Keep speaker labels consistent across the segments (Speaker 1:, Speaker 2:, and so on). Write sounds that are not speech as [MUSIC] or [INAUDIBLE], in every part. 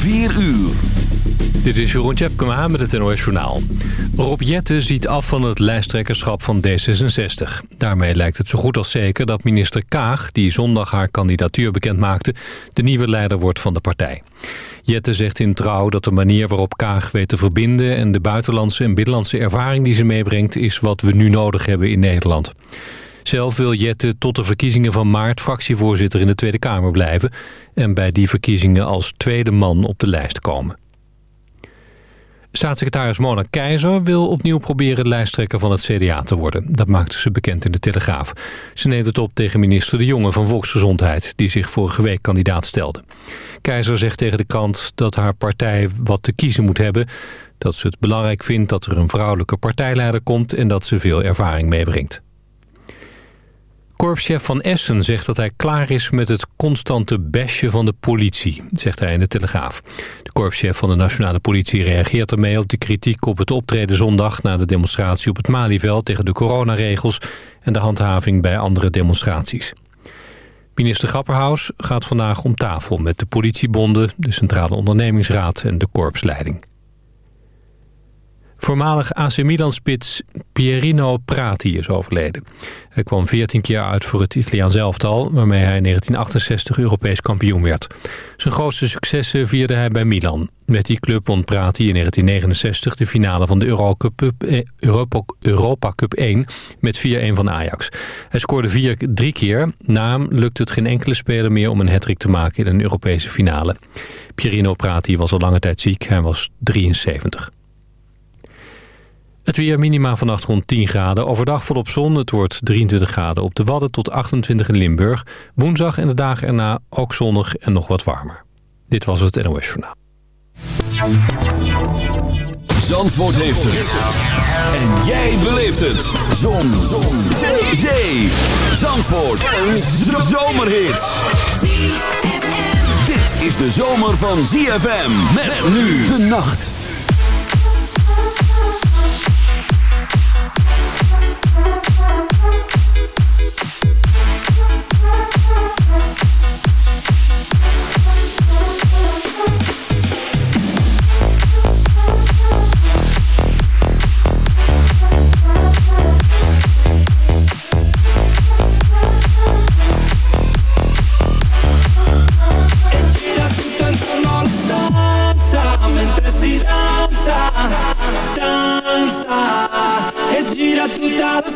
Speaker 1: 4 uur.
Speaker 2: Dit is Jeroen Tjepkema met het NOS Journaal. Rob Jette ziet af van het lijsttrekkerschap van D66. Daarmee lijkt het zo goed als zeker dat minister Kaag... die zondag haar kandidatuur bekendmaakte... de nieuwe leider wordt van de partij. Jette zegt in Trouw dat de manier waarop Kaag weet te verbinden... en de buitenlandse en binnenlandse ervaring die ze meebrengt... is wat we nu nodig hebben in Nederland. Zelf wil Jette tot de verkiezingen van maart fractievoorzitter in de Tweede Kamer blijven... en bij die verkiezingen als tweede man op de lijst komen. Staatssecretaris Mona Keizer wil opnieuw proberen lijsttrekker van het CDA te worden. Dat maakte ze bekend in de Telegraaf. Ze neemt het op tegen minister De Jonge van Volksgezondheid... die zich vorige week kandidaat stelde. Keizer zegt tegen de krant dat haar partij wat te kiezen moet hebben... dat ze het belangrijk vindt dat er een vrouwelijke partijleider komt... en dat ze veel ervaring meebrengt. Korpschef van Essen zegt dat hij klaar is met het constante bashen van de politie, zegt hij in de Telegraaf. De korpschef van de nationale politie reageert ermee op de kritiek op het optreden zondag na de demonstratie op het Malieveld tegen de coronaregels en de handhaving bij andere demonstraties. Minister Grapperhaus gaat vandaag om tafel met de politiebonden, de Centrale Ondernemingsraad en de korpsleiding. Voormalig AC Milan-spits Pierino Prati is overleden. Hij kwam 14 keer uit voor het Italiaans elftal... waarmee hij in 1968 Europees kampioen werd. Zijn grootste successen vierde hij bij Milan. Met die club won Prati in 1969 de finale van de Eurocup, eh, Europa, Cup 1... met 4-1 van Ajax. Hij scoorde vier, drie keer. Na hem lukte het geen enkele speler meer om een hattrick te maken... in een Europese finale. Pierino Prati was al lange tijd ziek. Hij was 73. Het weer minima vannacht rond 10 graden. Overdag volop zon. Het wordt 23 graden op de Wadden tot 28 in Limburg. Woensdag en de dagen erna ook zonnig en nog wat warmer. Dit was het NOS Journaal.
Speaker 1: Zandvoort heeft het. En jij beleeft het. Zon. zon. Zee. Zee. Zandvoort. Een zomerhit. Dit is de zomer van ZFM. Met nu de nacht.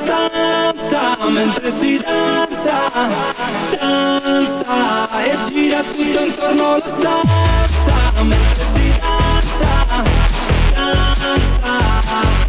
Speaker 3: Stanza mentre si danza, danza e gira tutto intorno alla stanza mentre si danza, danza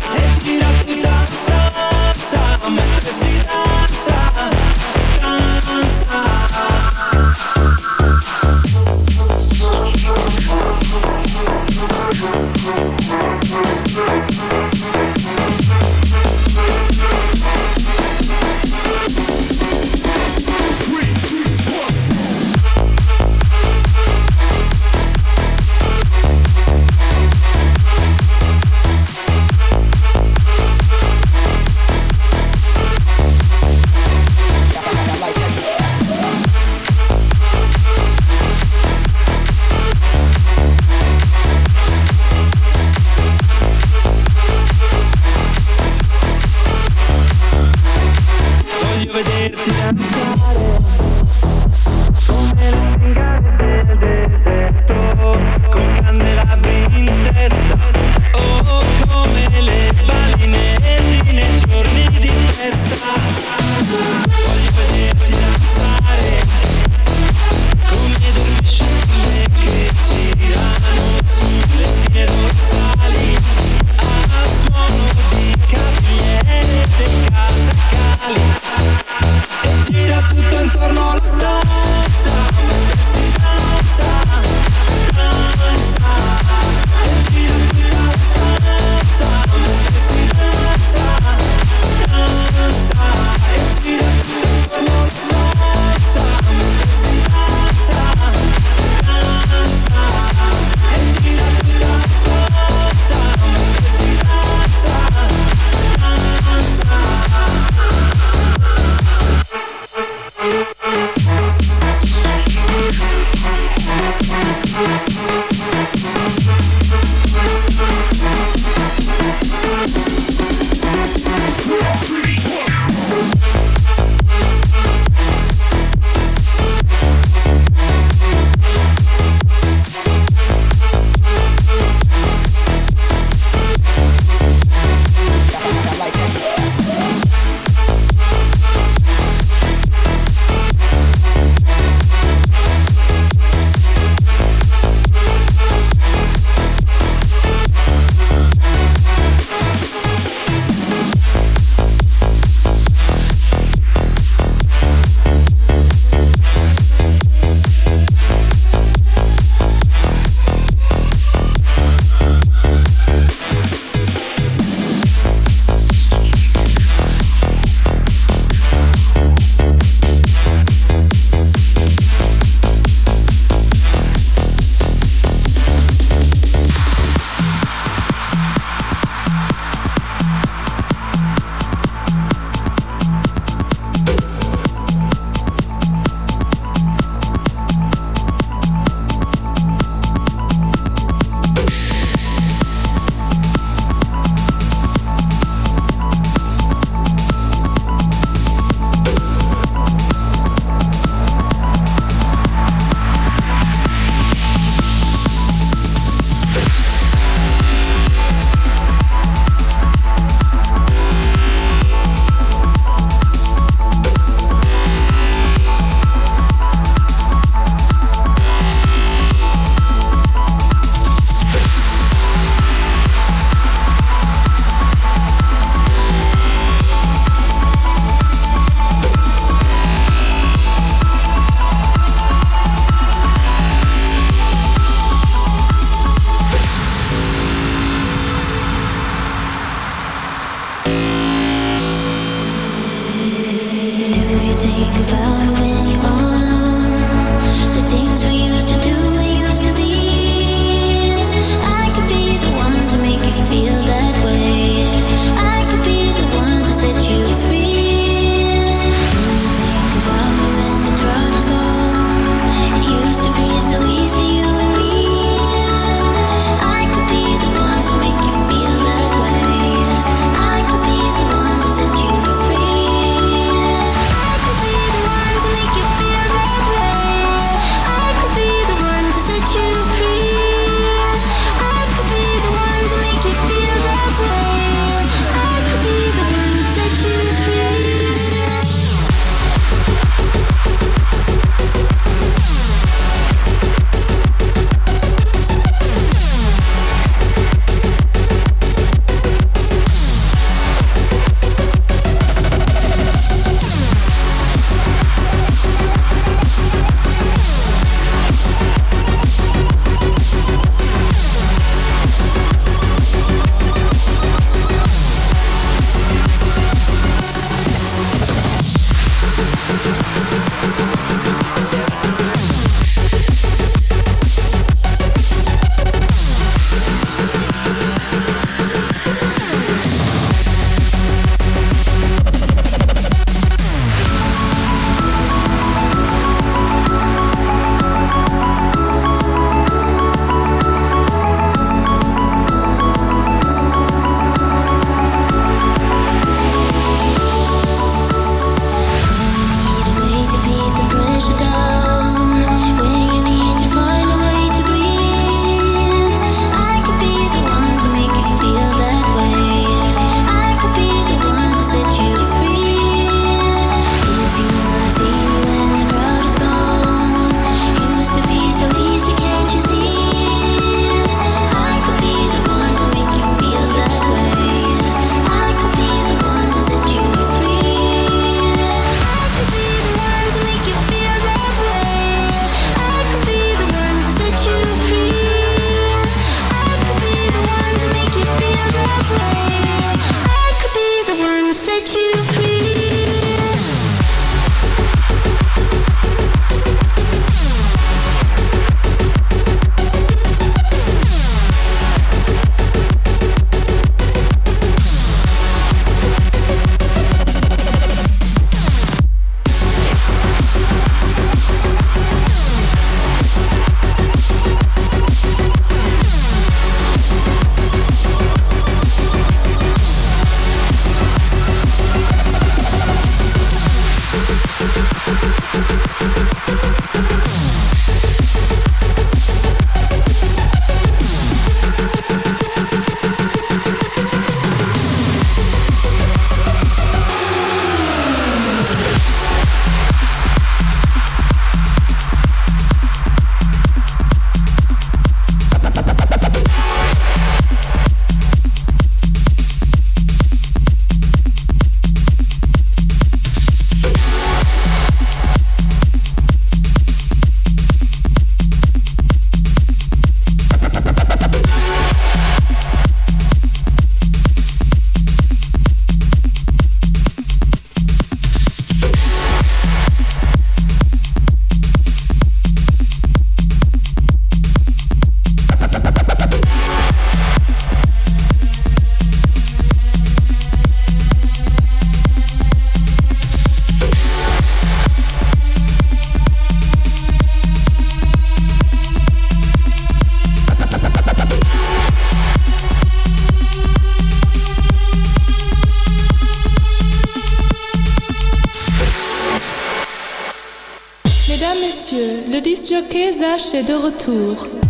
Speaker 4: disc jockey Zach est de retour.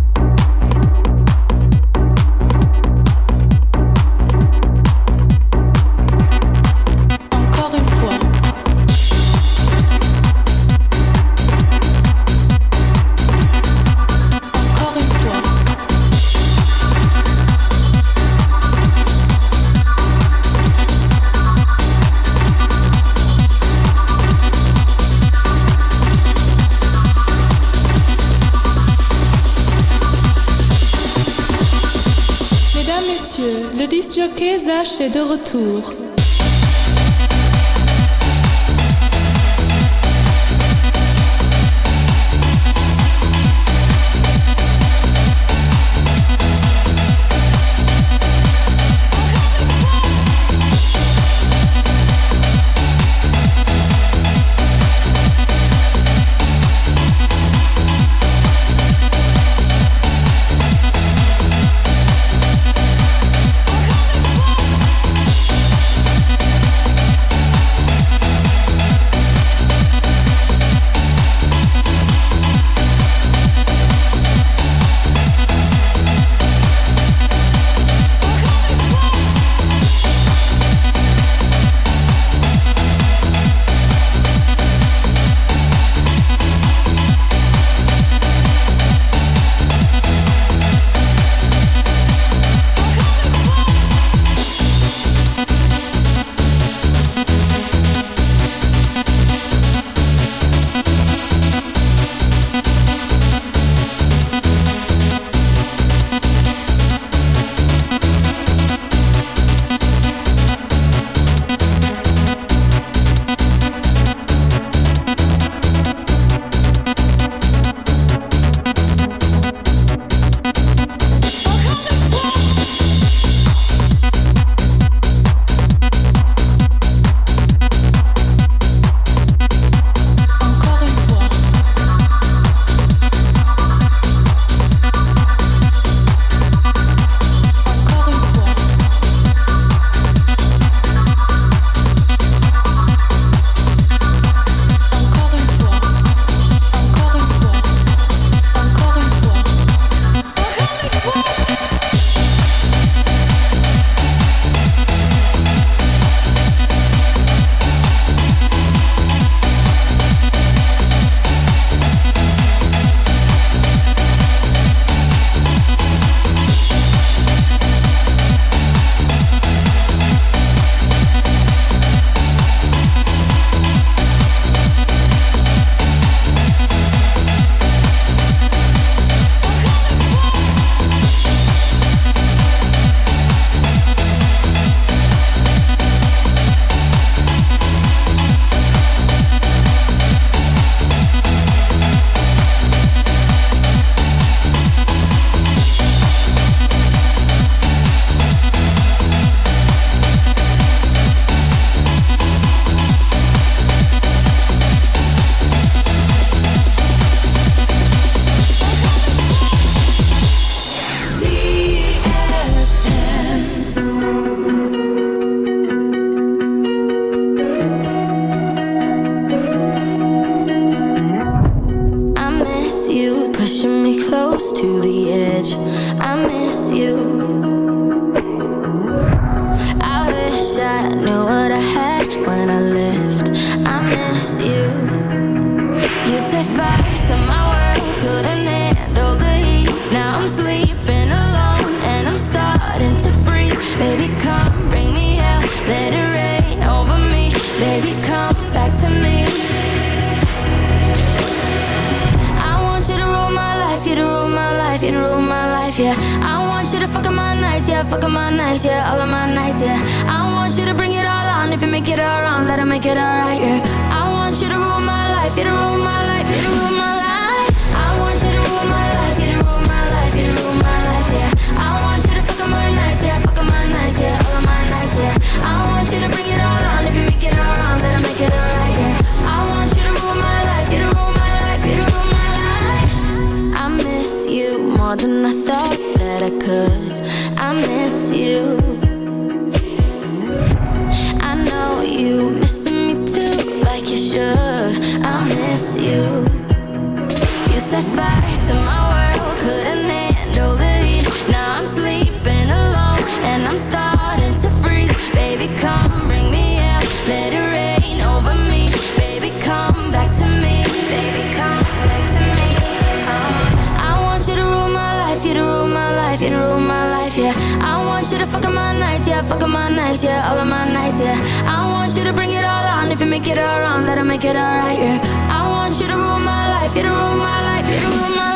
Speaker 4: Zach est de retour.
Speaker 5: if you make it all wrong, let it make it all right. Yeah, I want you to rule my life, you to rule my life, you to rule my life.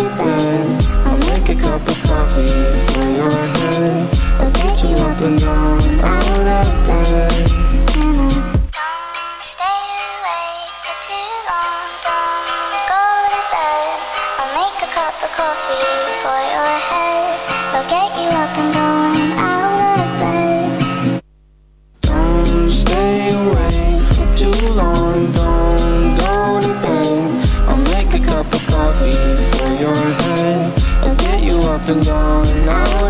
Speaker 6: pretty bed. I'll make a cup of coffee for your head.
Speaker 7: I'll get you up and down out of
Speaker 6: bed.
Speaker 7: Coffee for your head, I'll get you up and going.
Speaker 6: been gone. I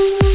Speaker 1: thank you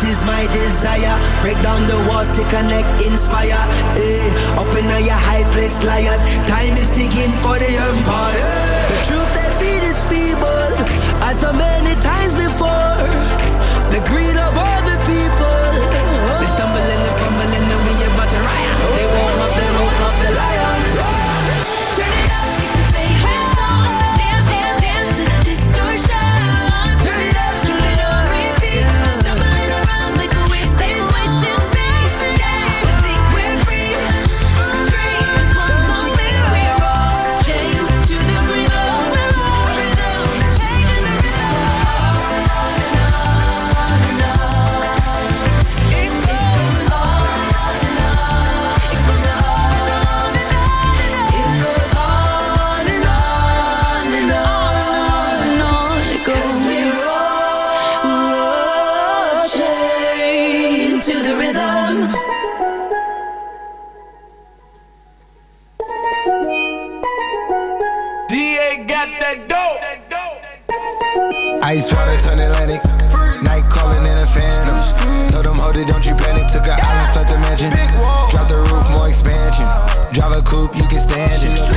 Speaker 8: That is my desire. Break down the walls to connect, inspire. Eh, up in all your high place, liars. Time is ticking for the empire. The truth they feed is feeble, as so many times before. The greed of all the
Speaker 9: coupe, you can stand it.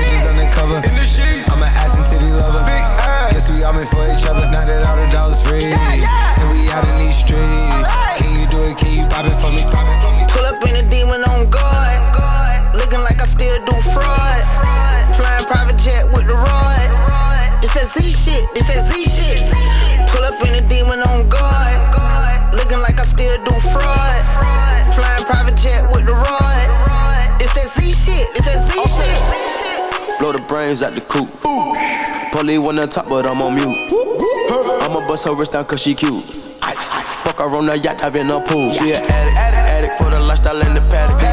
Speaker 10: The brains out the coop. Polly one on top, but I'm on mute. I'ma bust her wrist down cause she cute. Fuck her on the yacht, I've in a pool. She an addict, addict for the lifestyle in the paddock.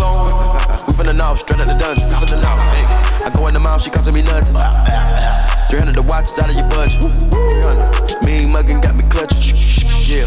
Speaker 10: Clone. [LAUGHS] We finna know, straight out the dungeon. Finna know. Hey. I go in the mouth, she costing me nothing. [LAUGHS] 300 the watch is out of your budget. 300. Mean muggin' got me clutching. [LAUGHS] Yeah.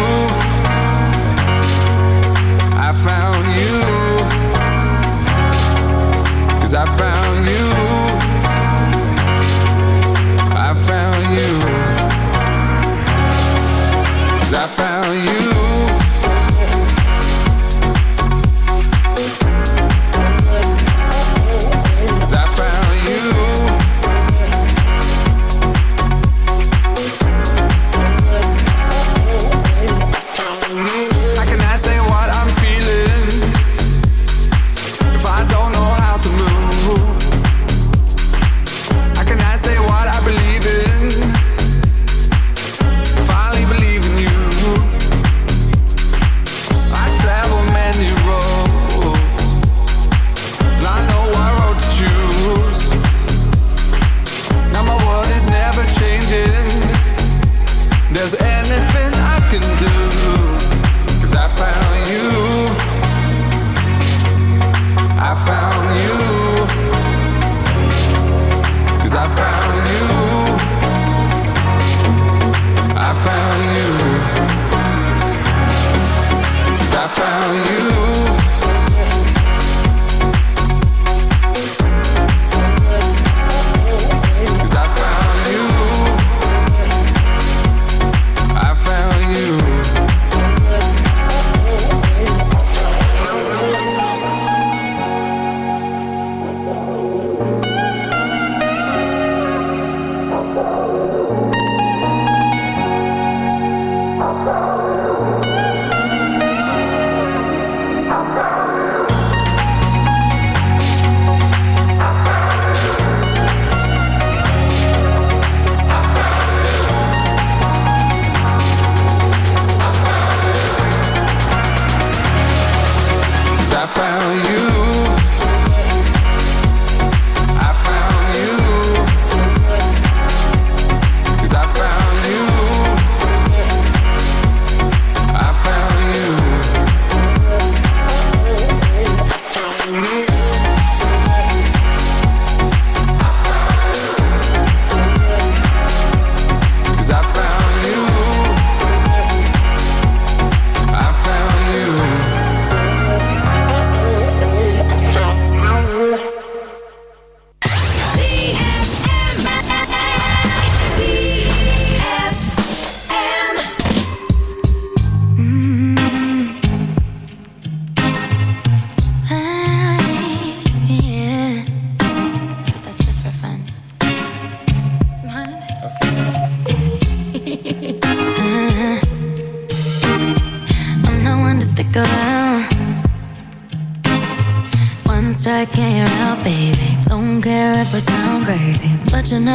Speaker 3: Cause I found you.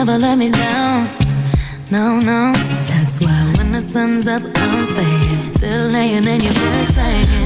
Speaker 5: never let me down. No, no. That's why when the sun's up, I'm staying. Still laying in your bed, saying.